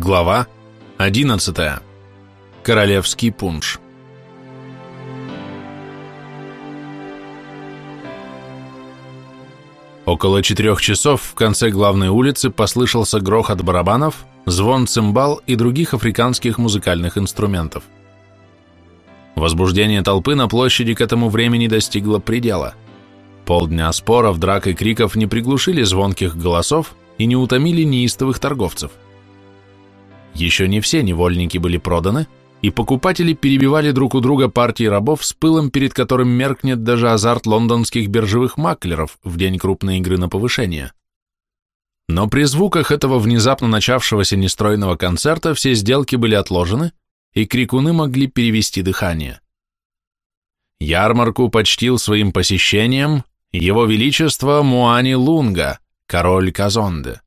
Глава 11. Королевский пунш. Около четырех часов в конце главной улицы послышался грохот барабанов, звон цимбал и других африканских музыкальных инструментов. Возбуждение толпы на площади к этому времени достигло предела. Полдня споров, драк и криков не приглушили звонких голосов и не утомили неистовых торговцев – еще не все невольники были проданы, и покупатели перебивали друг у друга партии рабов с пылом, перед которым меркнет даже азарт лондонских биржевых маклеров в день крупной игры на повышение. Но при звуках этого внезапно начавшегося нестройного концерта все сделки были отложены, и крикуны могли перевести дыхание. Ярмарку почтил своим посещением его величество Муани Лунга, король Казонде.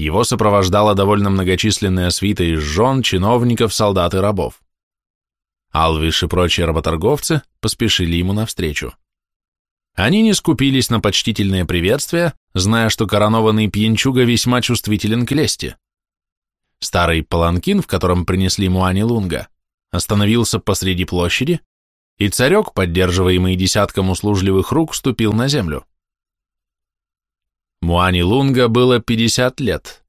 Его сопровождала довольно многочисленная свита из жен, чиновников, солдат и рабов. Алвиш и прочие работорговцы поспешили ему навстречу. Они не скупились на почтительные приветствия, зная, что коронованный пьянчуга весьма чувствителен к лести. Старый паланкин, в котором принесли Муани Лунга, остановился посреди площади, и царек, поддерживаемый десятком услужливых рук, ступил на землю. Муани Лунга было 50 лет,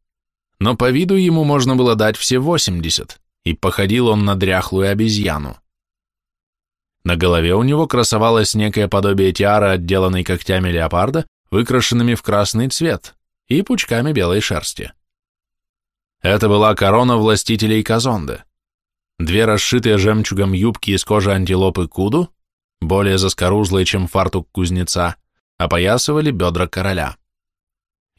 но по виду ему можно было дать все 80, и походил он на дряхлую обезьяну. На голове у него красовалось некое подобие тиары, отделанной когтями леопарда, выкрашенными в красный цвет и пучками белой шерсти. Это была корона властителей Казонды. Две расшитые жемчугом юбки из кожи антилопы куду, более заскорузлые, чем фартук кузнеца, опоясывали бедра короля.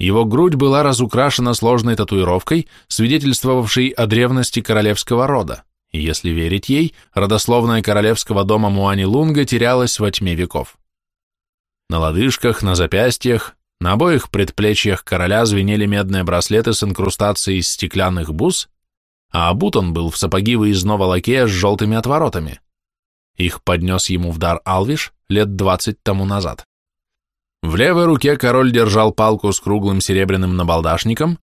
Его грудь была разукрашена сложной татуировкой, свидетельствовавшей о древности королевского рода, и, если верить ей, родословная королевского дома Муани Лунга терялась во тьме веков. На лодыжках, на запястьях, на обоих предплечьях короля звенели медные браслеты с инкрустацией из стеклянных бус, а обут он был в сапоги выездного лакея с желтыми отворотами. Их поднес ему в дар Алвиш лет двадцать тому назад. В левой руке король держал палку с круглым серебряным набалдашником,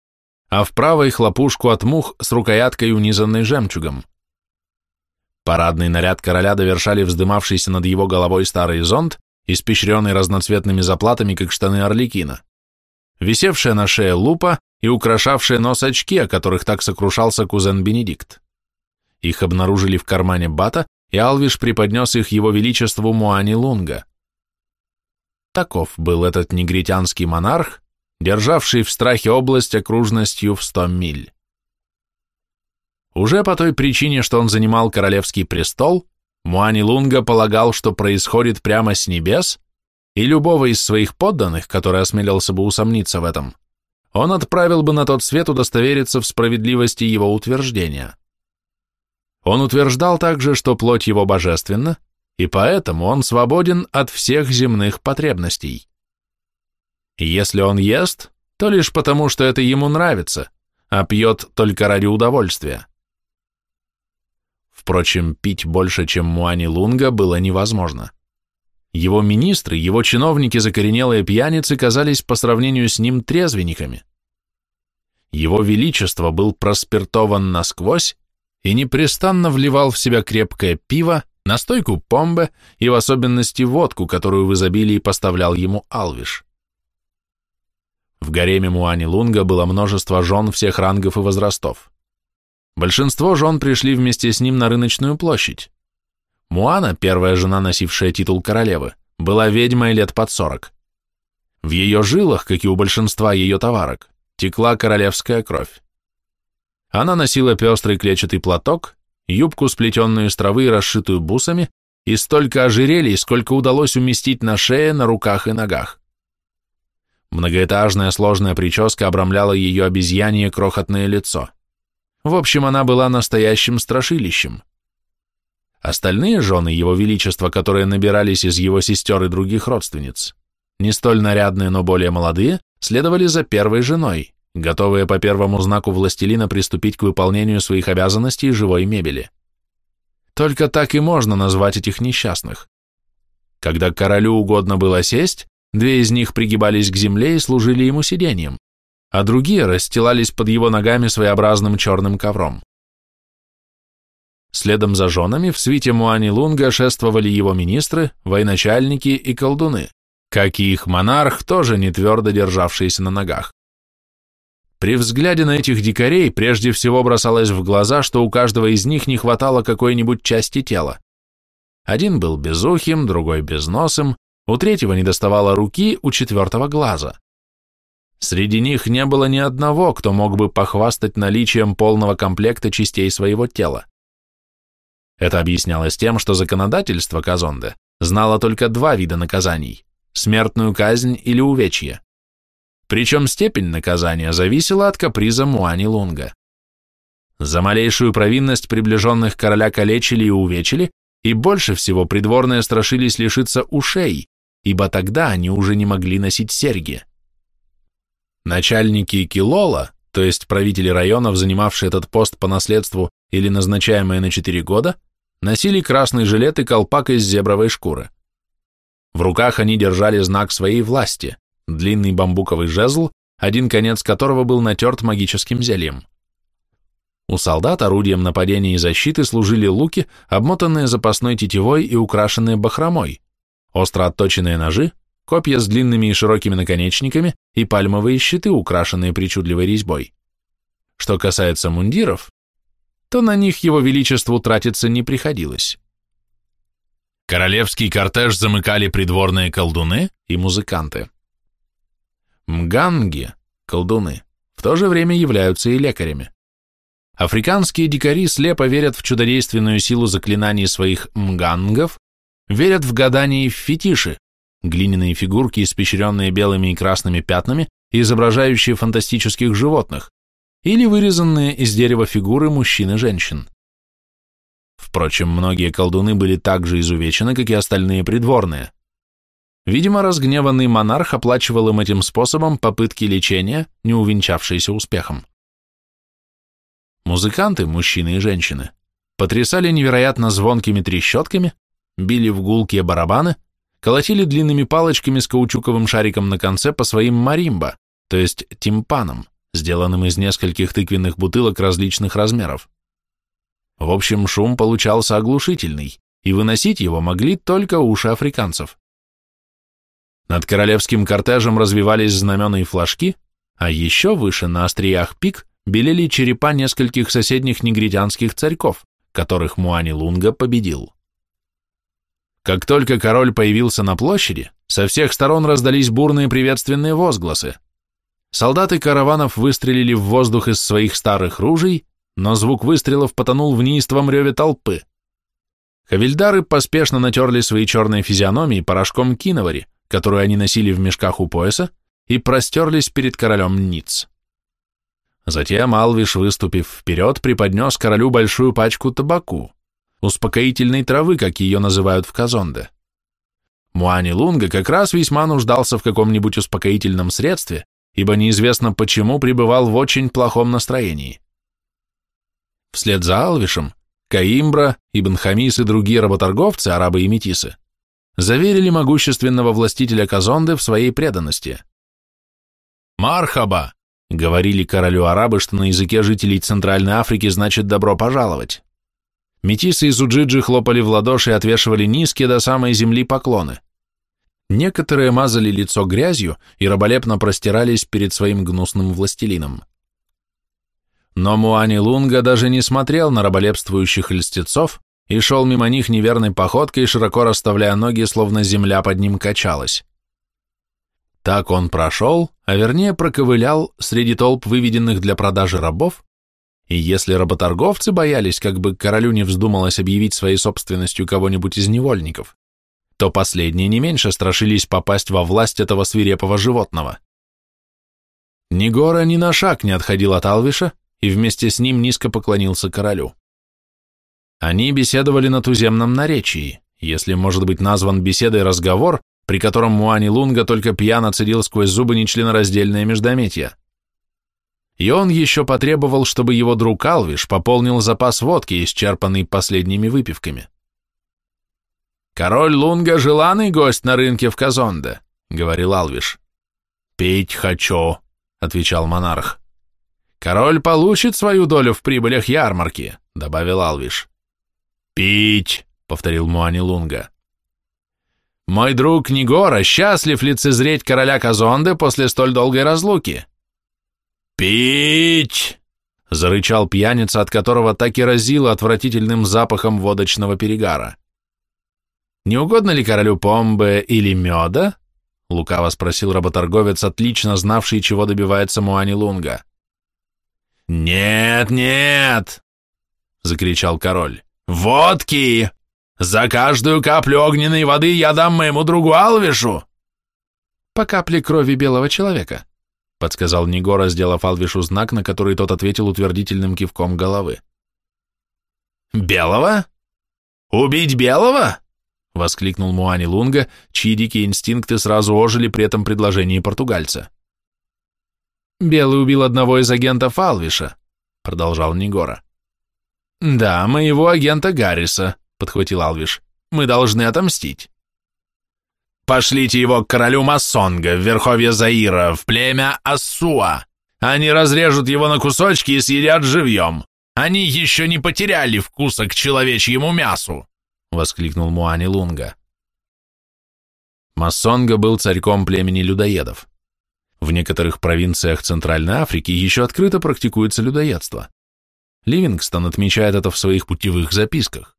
а в правой хлопушку от мух с рукояткой, унизанной жемчугом. Парадный наряд короля довершали вздымавшийся над его головой старый зонт, испещренный разноцветными заплатами, как штаны орликина, висевшая на шее лупа и украшавшие нос очки, о которых так сокрушался кузен Бенедикт. Их обнаружили в кармане бата, и Алвиш преподнес их его величеству Муани Лунга. Таков был этот негритянский монарх, державший в страхе область окружностью в сто миль. Уже по той причине, что он занимал королевский престол, Муани Лунга полагал, что происходит прямо с небес, и любого из своих подданных, который осмелился бы усомниться в этом, он отправил бы на тот свет удостовериться в справедливости его утверждения. Он утверждал также, что плоть его божественна, и поэтому он свободен от всех земных потребностей. Если он ест, то лишь потому, что это ему нравится, а пьет только ради удовольствия. Впрочем, пить больше, чем Муани Лунга, было невозможно. Его министры, его чиновники закоренелые пьяницы казались по сравнению с ним трезвенниками. Его Величество был проспиртован насквозь и непрестанно вливал в себя крепкое пиво, настойку помбе и в особенности водку, которую в изобилии поставлял ему Алвиш. В гареме Муани Лунга было множество жен всех рангов и возрастов. Большинство жен пришли вместе с ним на рыночную площадь. Муана, первая жена, носившая титул королевы, была ведьмой лет под сорок. В ее жилах, как и у большинства ее товарок, текла королевская кровь. Она носила пестрый клетчатый платок, юбку, сплетенную из травы и расшитую бусами, и столько ожерелий, сколько удалось уместить на шее, на руках и ногах. Многоэтажная сложная прическа обрамляла ее обезьянье крохотное лицо. В общем, она была настоящим страшилищем. Остальные жены его величества, которые набирались из его сестер и других родственниц, не столь нарядные, но более молодые, следовали за первой женой, готовые по первому знаку властелина приступить к выполнению своих обязанностей живой мебели. Только так и можно назвать этих несчастных. Когда королю угодно было сесть, две из них пригибались к земле и служили ему сиденьем, а другие расстилались под его ногами своеобразным черным ковром. Следом за женами в свите Муани Лунга шествовали его министры, военачальники и колдуны, как и их монарх, тоже не твердо державшиеся на ногах. При взгляде на этих дикарей прежде всего бросалось в глаза, что у каждого из них не хватало какой-нибудь части тела. Один был безухим, другой безносым, у третьего не доставало руки, у четвертого глаза. Среди них не было ни одного, кто мог бы похвастать наличием полного комплекта частей своего тела. Это объяснялось тем, что законодательство Казонде знало только два вида наказаний – смертную казнь или увечье. Причем степень наказания зависела от каприза Муани Лунга. За малейшую провинность приближенных короля калечили и увечили, и больше всего придворные страшились лишиться ушей, ибо тогда они уже не могли носить серьги. Начальники Килола, то есть правители районов, занимавшие этот пост по наследству или назначаемые на 4 года, носили красный жилет и колпак из зебровой шкуры. В руках они держали знак своей власти – длинный бамбуковый жезл, один конец которого был натерт магическим зельем. У солдат орудием нападения и защиты служили луки, обмотанные запасной тетивой и украшенные бахромой, остро отточенные ножи, копья с длинными и широкими наконечниками и пальмовые щиты, украшенные причудливой резьбой. Что касается мундиров, то на них его величеству тратиться не приходилось. Королевский кортеж замыкали придворные колдуны и музыканты. Мганги, колдуны, в то же время являются и лекарями. Африканские дикари слепо верят в чудодейственную силу заклинаний своих мгангов, верят в гадания и в фетиши, глиняные фигурки, испещренные белыми и красными пятнами, изображающие фантастических животных, или вырезанные из дерева фигуры мужчин и женщин. Впрочем, многие колдуны были так же изувечены, как и остальные придворные. Видимо, разгневанный монарх оплачивал им этим способом попытки лечения, не увенчавшиеся успехом. Музыканты, мужчины и женщины, потрясали невероятно звонкими трещотками, били в гулкие барабаны, колотили длинными палочками с каучуковым шариком на конце по своим маримба, то есть тимпанам, сделанным из нескольких тыквенных бутылок различных размеров. В общем, шум получался оглушительный, и выносить его могли только уши африканцев. Над королевским кортежем развивались знамена и флажки, а еще выше, на остриях пик, белели черепа нескольких соседних негритянских царьков, которых Муани Лунга победил. Как только король появился на площади, со всех сторон раздались бурные приветственные возгласы. Солдаты караванов выстрелили в воздух из своих старых ружей, но звук выстрелов потонул в неистовом реве толпы. Хавильдары поспешно натерли свои черные физиономии порошком киновари, которую они носили в мешках у пояса, и простерлись перед королем Ниц. Затем Алвиш, выступив вперед, преподнес королю большую пачку табаку, успокоительной травы, как ее называют в Казонде. Муани Лунга как раз весьма нуждался в каком-нибудь успокоительном средстве, ибо неизвестно почему пребывал в очень плохом настроении. Вслед за Алвишем Каимбра, Ибн Хамис и другие работорговцы, арабы и метисы, заверили могущественного властителя Казонды в своей преданности. «Мархаба!» Говорили королю арабы, что на языке жителей Центральной Африки значит «добро пожаловать». Метисы из Уджиджи хлопали в ладоши и отвешивали низкие до самой земли поклоны. Некоторые мазали лицо грязью и раболепно простирались перед своим гнусным властелином. Но Муани Лунга даже не смотрел на раболепствующих льстецов и шел мимо них неверной походкой, широко расставляя ноги, словно земля под ним качалась. Так он прошел, а вернее проковылял среди толп выведенных для продажи рабов, и если работорговцы боялись, как бы королю не вздумалось объявить своей собственностью кого-нибудь из невольников, то последние не меньше страшились попасть во власть этого свирепого животного. Ни гора ни на шаг не отходил от Алвиша и вместе с ним низко поклонился королю. Они беседовали на туземном наречии, если может быть назван беседой разговор, при котором Муани Лунга только пьяно цедил сквозь зубы нечленораздельное междометие. И он еще потребовал, чтобы его друг Алвиш пополнил запас водки, исчерпанный последними выпивками. «Король Лунга – желанный гость на рынке в Казонде», – говорил Алвиш. «Пить хочу», – отвечал монарх. Король получит свою долю в прибылях ярмарки, добавил Алвиш. Пить, повторил Муани Лунга. Мой друг Нигора счастлив лицезреть короля Казонды после столь долгой разлуки. Пить! Зарычал пьяница, от которого так и разило отвратительным запахом водочного перегара. «Не угодно ли королю помбы или меда?» — лукаво спросил работорговец, отлично знавший, чего добивается Муани Лунга. «Нет, нет!» — закричал король. «Водки! За каждую каплю огненной воды я дам моему другу Алвишу!» «По капле крови белого человека», — подсказал Негора, сделав Алвишу знак, на который тот ответил утвердительным кивком головы. «Белого? Убить белого?» — воскликнул Муани Лунга, чьи дикие инстинкты сразу ожили при этом предложении португальца. «Белый убил одного из агентов Алвиша», — продолжал Негора. «Да, моего агента Гарриса», — подхватил Алвиш. «Мы должны отомстить». «Пошлите его к королю Массонга в верховье Заира, в племя Ассуа. Они разрежут его на кусочки и съедят живьем. Они еще не потеряли вкуса к человечьему мясу», — воскликнул Муани Лунга. Массонга был царьком племени людоедов. В некоторых провинциях Центральной Африки еще открыто практикуется людоедство. Ливингстон отмечает это в своих путевых записках.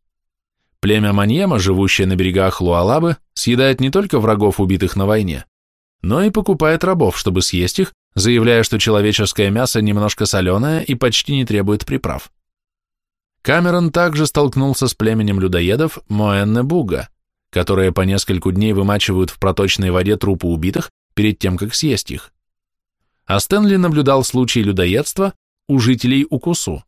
Племя Маньема, живущее на берегах Луалабы, съедает не только врагов, убитых на войне, но и покупает рабов, чтобы съесть их, заявляя, что человеческое мясо немножко соленое и почти не требует приправ. Камерон также столкнулся с племенем людоедов Моэнне-Буга, которые по нескольку дней вымачивают в проточной воде трупы убитых перед тем, как съесть их. А Стэнли наблюдал случай людоедства у жителей Укусу.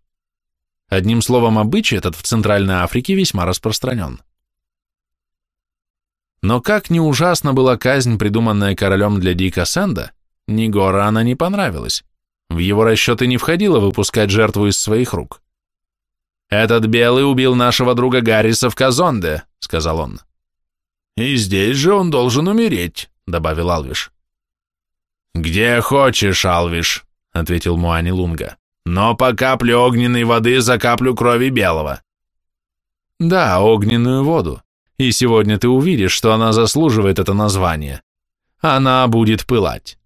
Одним словом, обычай этот в Центральной Африке весьма распространен. Но как ни ужасна была казнь, придуманная королем для Дика Сэнда, Нигора она не понравилась. В его расчеты не входило выпускать жертву из своих рук. «Этот белый убил нашего друга Гарриса в Казонде», — сказал он. «И здесь же он должен умереть», — добавил Алвиш. «Где хочешь, Алвиш», — ответил Муани Лунга но по капле огненной воды за каплю крови белого. Да, огненную воду. И сегодня ты увидишь, что она заслуживает это название. Она будет пылать.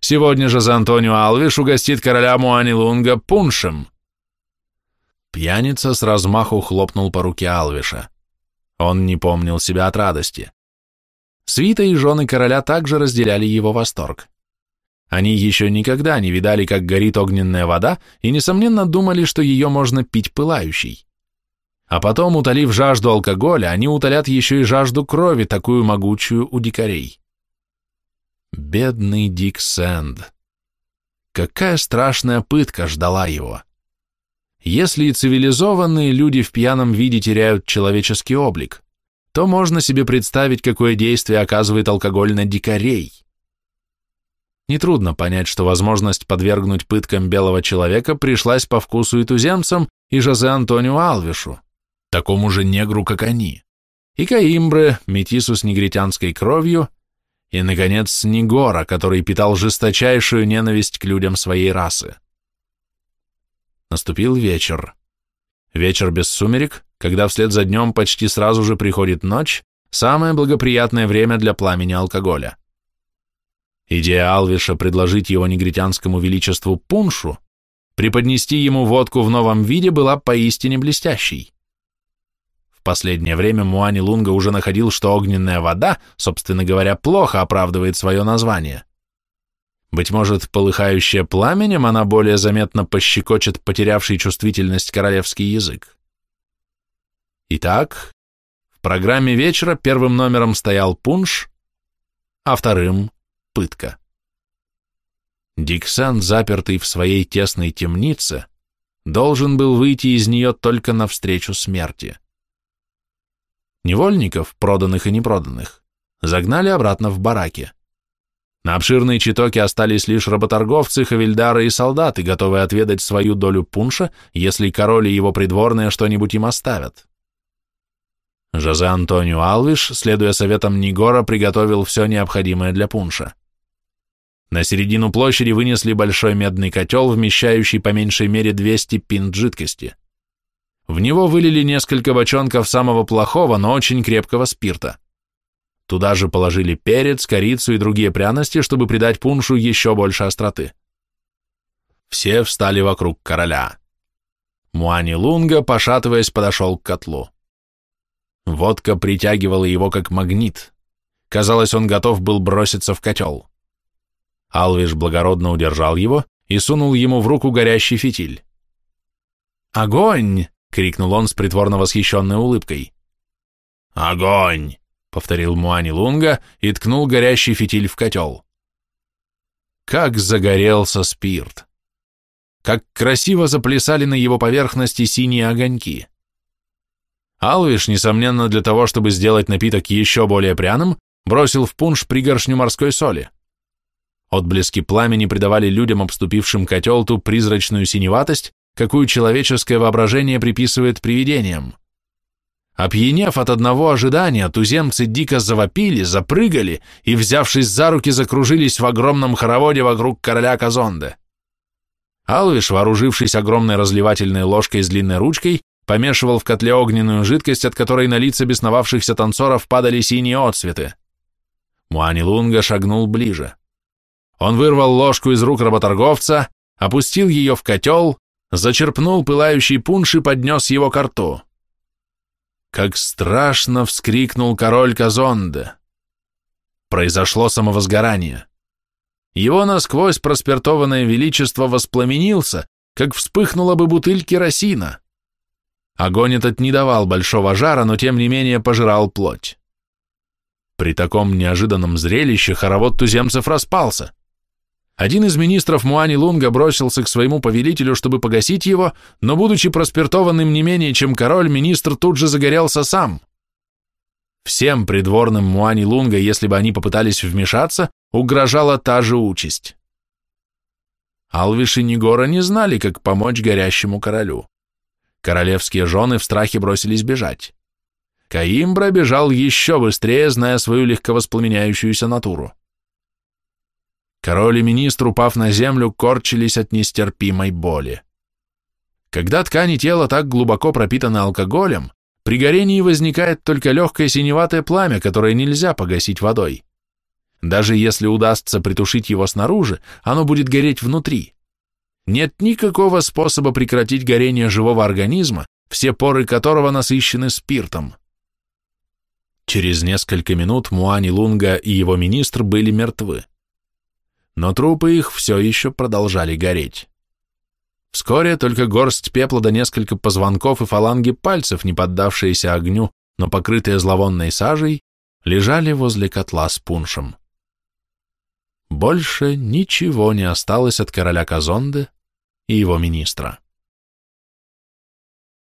Сегодня же за Антонио Алвиш угостит короля Муани Лунга пуншем. Пьяница с размаху хлопнул по руке Алвиша. Он не помнил себя от радости. Свита и жены короля также разделяли его восторг. Они еще никогда не видали, как горит огненная вода, и, несомненно, думали, что ее можно пить пылающей. А потом, утолив жажду алкоголя, они утолят еще и жажду крови, такую могучую у дикарей. Бедный Дик Сэнд. Какая страшная пытка ждала его. Если и цивилизованные люди в пьяном виде теряют человеческий облик, то можно себе представить, какое действие оказывает алкоголь на дикарей. Нетрудно понять, что возможность подвергнуть пыткам белого человека пришлась по вкусу и туземцам, и Жозе Антонио Алвишу, такому же негру, как они, и Каимбре, метису с негритянской кровью, и, наконец, Негора, который питал жесточайшую ненависть к людям своей расы. Наступил вечер. Вечер без сумерек, когда вслед за днем почти сразу же приходит ночь, самое благоприятное время для пламени алкоголя. Идея Алвиша предложить его негритянскому величеству пуншу, преподнести ему водку в новом виде была поистине блестящей. В последнее время Муани Лунга уже находил, что огненная вода, собственно говоря, плохо оправдывает свое название. Быть может, полыхающая пламенем, она более заметно пощекочет потерявший чувствительность королевский язык. Итак, в программе вечера первым номером стоял пунш, а вторым пытка. Диксан, запертый в своей тесной темнице, должен был выйти из нее только навстречу смерти. Невольников, проданных и непроданных, загнали обратно в бараки. На обширной читоке остались лишь работорговцы, хавильдары и солдаты, готовые отведать свою долю пунша, если король и его придворные что-нибудь им оставят. Жозе Антонио Алвиш, следуя советам Нигора, приготовил все необходимое для пунша. На середину площади вынесли большой медный котел, вмещающий по меньшей мере 200 пинт жидкости. В него вылили несколько бочонков самого плохого, но очень крепкого спирта. Туда же положили перец, корицу и другие пряности, чтобы придать пуншу еще больше остроты. Все встали вокруг короля. Муани Лунга, пошатываясь, подошел к котлу. Водка притягивала его как магнит. Казалось, он готов был броситься в котел. Алвиш благородно удержал его и сунул ему в руку горящий фитиль. «Огонь!» — крикнул он с притворно восхищенной улыбкой. «Огонь!» — повторил Муани Лунга и ткнул горящий фитиль в котел. Как загорелся спирт! Как красиво заплясали на его поверхности синие огоньки! Алвиш, несомненно, для того, чтобы сделать напиток еще более пряным, бросил в пунш пригоршню морской соли. Отблески пламени придавали людям, обступившим котел, ту призрачную синеватость, какую человеческое воображение приписывает привидениям. Опьянев от одного ожидания, туземцы дико завопили, запрыгали и, взявшись за руки, закружились в огромном хороводе вокруг короля Казонде. Алвиш, вооружившись огромной разливательной ложкой с длинной ручкой, помешивал в котле огненную жидкость, от которой на лица бесновавшихся танцоров падали синие отцветы. Муани Лунга шагнул ближе. Он вырвал ложку из рук работорговца, опустил ее в котел, зачерпнул пылающий пунш и поднес его к рту. Как страшно вскрикнул король Казонде. Произошло самовозгорание. Его насквозь проспиртованное величество воспламенился, как вспыхнула бы бутыль керосина. Огонь этот не давал большого жара, но тем не менее пожирал плоть. При таком неожиданном зрелище хоровод туземцев распался. Один из министров Муани Лунга бросился к своему повелителю, чтобы погасить его, но, будучи проспиртованным не менее, чем король, министр тут же загорелся сам. Всем придворным Муани Лунга, если бы они попытались вмешаться, угрожала та же участь. Алвиш и Нигора не знали, как помочь горящему королю. Королевские жены в страхе бросились бежать. Каимбра бежал еще быстрее, зная свою легковоспламеняющуюся натуру. Король и министр, упав на землю, корчились от нестерпимой боли. Когда ткани тела так глубоко пропитаны алкоголем, при горении возникает только легкое синеватое пламя, которое нельзя погасить водой. Даже если удастся притушить его снаружи, оно будет гореть внутри. Нет никакого способа прекратить горение живого организма, все поры которого насыщены спиртом. Через несколько минут Муани Лунга и его министр были мертвы. Но трупы их все еще продолжали гореть. Вскоре только горсть пепла да несколько позвонков и фаланги пальцев, не поддавшиеся огню, но покрытые зловонной сажей, лежали возле котла с пуншем. Больше ничего не осталось от короля Казонде и его министра.